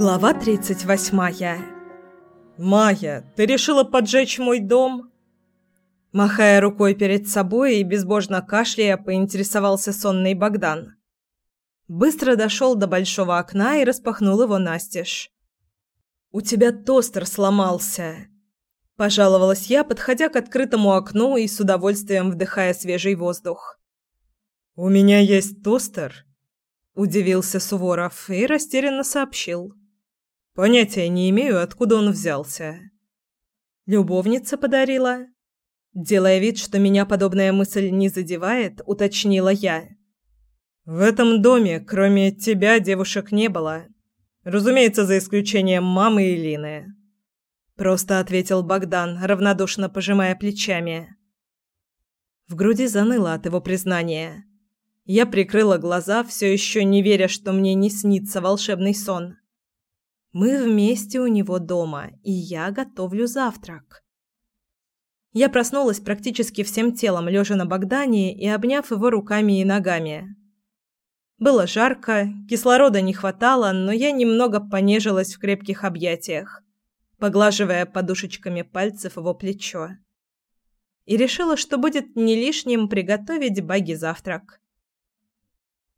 Глава 38. «Майя, ты решила поджечь мой дом?» Махая рукой перед собой и безбожно кашляя, поинтересовался сонный Богдан. Быстро дошел до большого окна и распахнул его настежь. «У тебя тостер сломался!» Пожаловалась я, подходя к открытому окну и с удовольствием вдыхая свежий воздух. «У меня есть тостер?» Удивился Суворов и растерянно сообщил. Понятия не имею, откуда он взялся. Любовница подарила. Делая вид, что меня подобная мысль не задевает, уточнила я. В этом доме, кроме тебя, девушек не было. Разумеется, за исключением мамы и Лины. Просто ответил Богдан, равнодушно пожимая плечами. В груди заныло от его признания. Я прикрыла глаза, все еще не веря, что мне не снится волшебный сон. Мы вместе у него дома, и я готовлю завтрак. Я проснулась практически всем телом, лежа на Богдане и обняв его руками и ногами. Было жарко, кислорода не хватало, но я немного понежилась в крепких объятиях, поглаживая подушечками пальцев его плечо. И решила, что будет не лишним приготовить баги завтрак.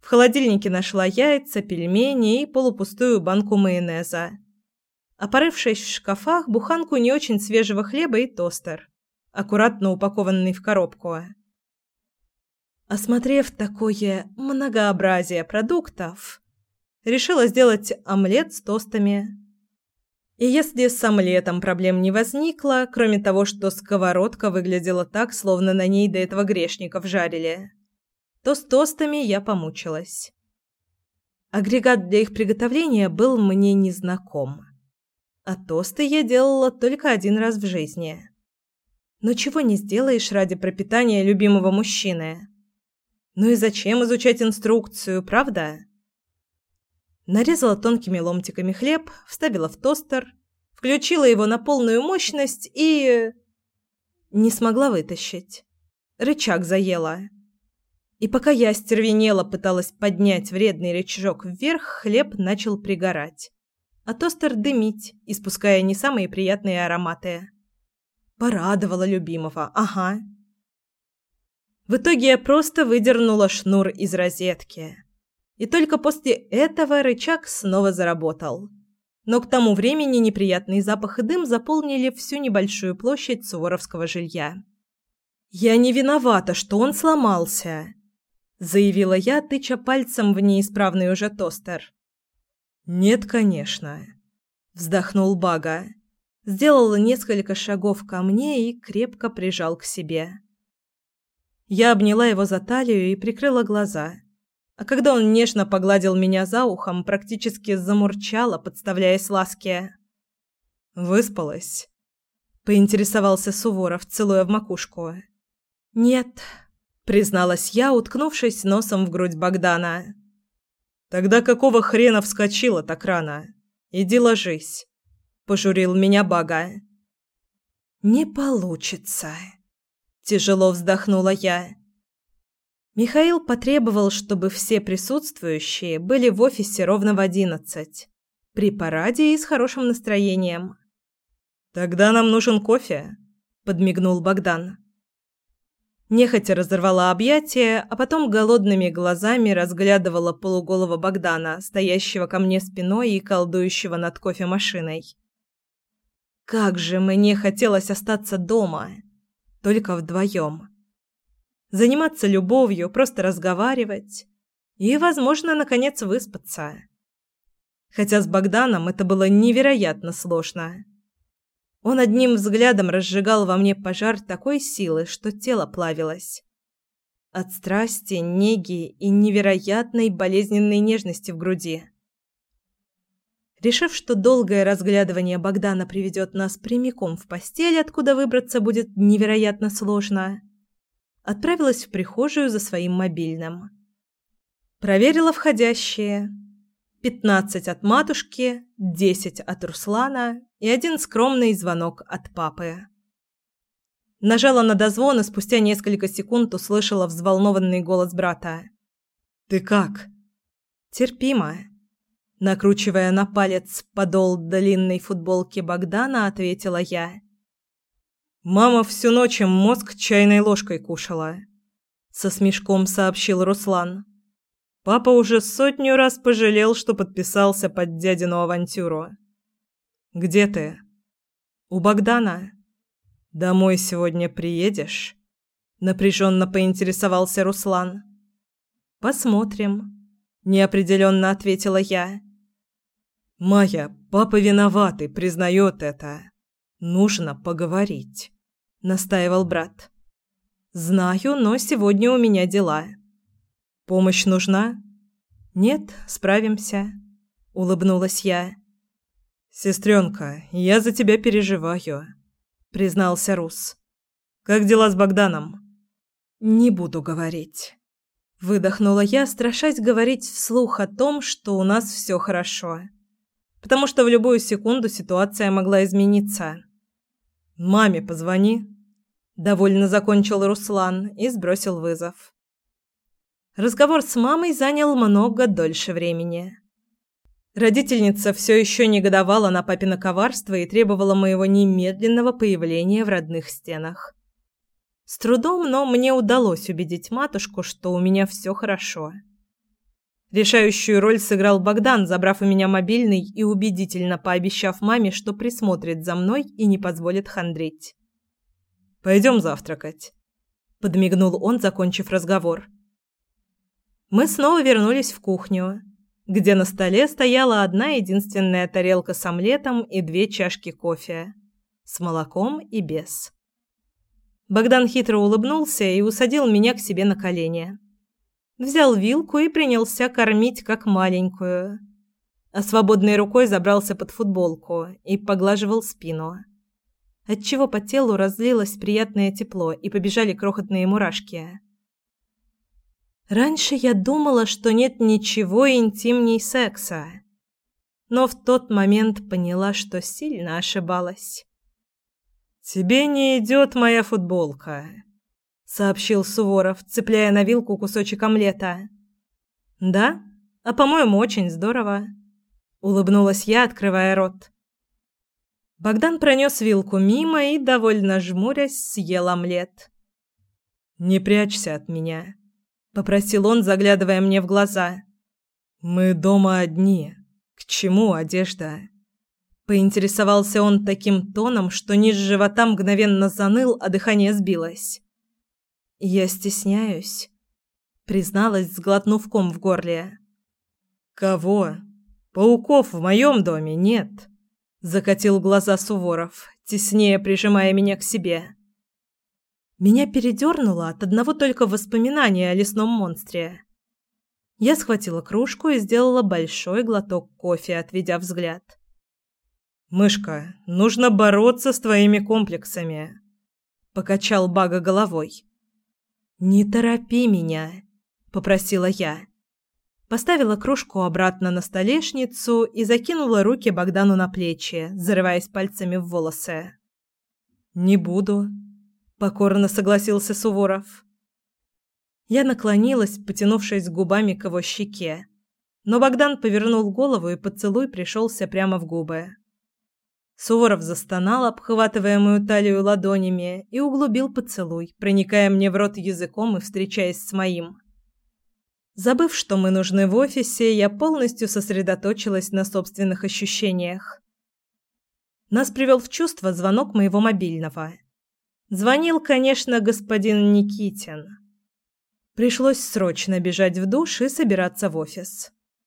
В холодильнике нашла яйца, пельмени и полупустую банку майонеза. А порывшись в шкафах, буханку не очень свежего хлеба и тостер, аккуратно упакованный в коробку. Осмотрев такое многообразие продуктов, решила сделать омлет с тостами. И если с омлетом проблем не возникло, кроме того, что сковородка выглядела так, словно на ней до этого грешников жарили – то с тостами я помучилась. Агрегат для их приготовления был мне незнаком. А тосты я делала только один раз в жизни. Но чего не сделаешь ради пропитания любимого мужчины? Ну и зачем изучать инструкцию, правда? Нарезала тонкими ломтиками хлеб, вставила в тостер, включила его на полную мощность и... Не смогла вытащить. Рычаг заела. И пока я остервенела пыталась поднять вредный рычажок вверх, хлеб начал пригорать. А тостер дымить, испуская не самые приятные ароматы. Порадовала любимого, ага. В итоге я просто выдернула шнур из розетки. И только после этого рычаг снова заработал. Но к тому времени неприятный запах и дым заполнили всю небольшую площадь суворовского жилья. Я не виновата, что он сломался заявила я, тыча пальцем в неисправный уже тостер. Нет, конечно, вздохнул Бага. Сделал несколько шагов ко мне и крепко прижал к себе. Я обняла его за талию и прикрыла глаза. А когда он нежно погладил меня за ухом, практически замурчала, подставляясь ласке. Выспалась, поинтересовался Суворов, целуя в макушку. Нет, призналась я, уткнувшись носом в грудь Богдана. Тогда какого хрена вскочила так рано? Иди ложись, пожурил меня Бага. Не получится, тяжело вздохнула я. Михаил потребовал, чтобы все присутствующие были в офисе ровно в одиннадцать, при параде и с хорошим настроением. Тогда нам нужен кофе, подмигнул Богдан. Нехотя разорвала объятия, а потом голодными глазами разглядывала полуголого Богдана, стоящего ко мне спиной и колдующего над кофемашиной. Как же мне хотелось остаться дома, только вдвоем. Заниматься любовью, просто разговаривать и, возможно, наконец выспаться. Хотя с Богданом это было невероятно сложно. Он одним взглядом разжигал во мне пожар такой силы, что тело плавилось. От страсти, неги и невероятной болезненной нежности в груди. Решив, что долгое разглядывание Богдана приведет нас прямиком в постель, откуда выбраться будет невероятно сложно, отправилась в прихожую за своим мобильным. Проверила входящие. Пятнадцать от матушки, десять от Руслана и один скромный звонок от папы. Нажала на дозвон и спустя несколько секунд услышала взволнованный голос брата. «Ты как?» «Терпимо». Накручивая на палец подол длинной футболки Богдана, ответила я. «Мама всю ночь мозг чайной ложкой кушала», — со смешком сообщил Руслан. «Папа уже сотню раз пожалел, что подписался под дядину авантюру». «Где ты?» «У Богдана». «Домой сегодня приедешь?» — напряженно поинтересовался Руслан. «Посмотрим», — неопределенно ответила я. «Майя, папа виноват и признает это. Нужно поговорить», — настаивал брат. «Знаю, но сегодня у меня дела». «Помощь нужна?» «Нет, справимся», — улыбнулась я. «Сестренка, я за тебя переживаю», — признался Рус. «Как дела с Богданом?» «Не буду говорить». Выдохнула я, страшась говорить вслух о том, что у нас все хорошо потому что в любую секунду ситуация могла измениться. «Маме позвони», – довольно закончил Руслан и сбросил вызов. Разговор с мамой занял много дольше времени. Родительница все еще негодовала на папино коварство и требовала моего немедленного появления в родных стенах. С трудом, но мне удалось убедить матушку, что у меня все хорошо. Решающую роль сыграл Богдан, забрав у меня мобильный и убедительно пообещав маме, что присмотрит за мной и не позволит хандрить. «Пойдем завтракать», – подмигнул он, закончив разговор. Мы снова вернулись в кухню, где на столе стояла одна единственная тарелка с омлетом и две чашки кофе. С молоком и без. Богдан хитро улыбнулся и усадил меня к себе на колени взял вилку и принялся кормить как маленькую. А свободной рукой забрался под футболку и поглаживал спину. Отчего по телу разлилось приятное тепло и побежали крохотные мурашки. Раньше я думала, что нет ничего интимней секса. Но в тот момент поняла, что сильно ошибалась. «Тебе не идет моя футболка», сообщил Суворов, цепляя на вилку кусочек омлета. Да? А по-моему, очень здорово, улыбнулась я, открывая рот. Богдан пронес вилку мимо и довольно жмурясь съел омлет. Не прячься от меня, попросил он, заглядывая мне в глаза. Мы дома одни. К чему одежда? Поинтересовался он таким тоном, что низ живота мгновенно заныл, а дыхание сбилось. «Я стесняюсь», — призналась, сглотнув ком в горле. «Кого? Пауков в моем доме нет», — закатил глаза Суворов, теснее прижимая меня к себе. Меня передернуло от одного только воспоминания о лесном монстре. Я схватила кружку и сделала большой глоток кофе, отведя взгляд. «Мышка, нужно бороться с твоими комплексами», — покачал Бага головой. «Не торопи меня», — попросила я. Поставила кружку обратно на столешницу и закинула руки Богдану на плечи, зарываясь пальцами в волосы. «Не буду», — покорно согласился Суворов. Я наклонилась, потянувшись губами к его щеке, но Богдан повернул голову, и поцелуй пришелся прямо в губы. Суворов застонал, обхватывая мою талию ладонями, и углубил поцелуй, проникая мне в рот языком и встречаясь с моим. Забыв, что мы нужны в офисе, я полностью сосредоточилась на собственных ощущениях. Нас привел в чувство звонок моего мобильного. Звонил, конечно, господин Никитин. Пришлось срочно бежать в душ и собираться в офис.